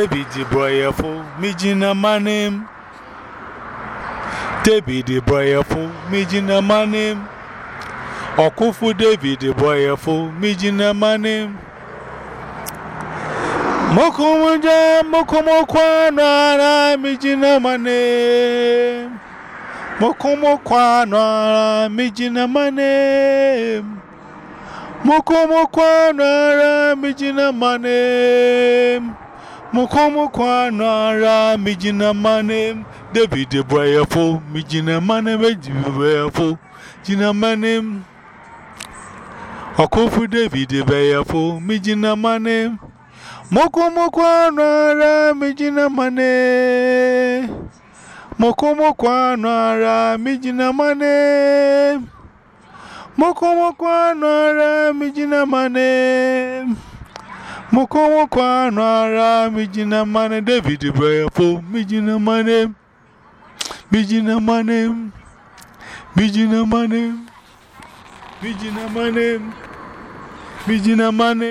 David the Broyerful, Mijina Manim. David the Broyerful, Mijina Manim. Okufu David the Broyerful, Mijina Manim. Mokumuja, Mokumokwana, Mijina Manim. Mokumokwana, Mijina Manim. Mokumokwana, Mijina Manim. Mokomoko nara mijina manem David Brayafo mijina manem Brayafo jina manem Okofu David Brayafo mijina manem Mokomoko nara mijina manem Mokomoko nara mijina manem Mokomoko nara mijina manem mo kọ́ wọn kọ́ àánú ara mi jìnnà mọ́ni david bẹ̀rẹ̀fọ́ mi jìnnà mọ́ni mane, jìnnà mọ́ni mi jìnnà mọ́ni mane, jìnnà mọ́ni mi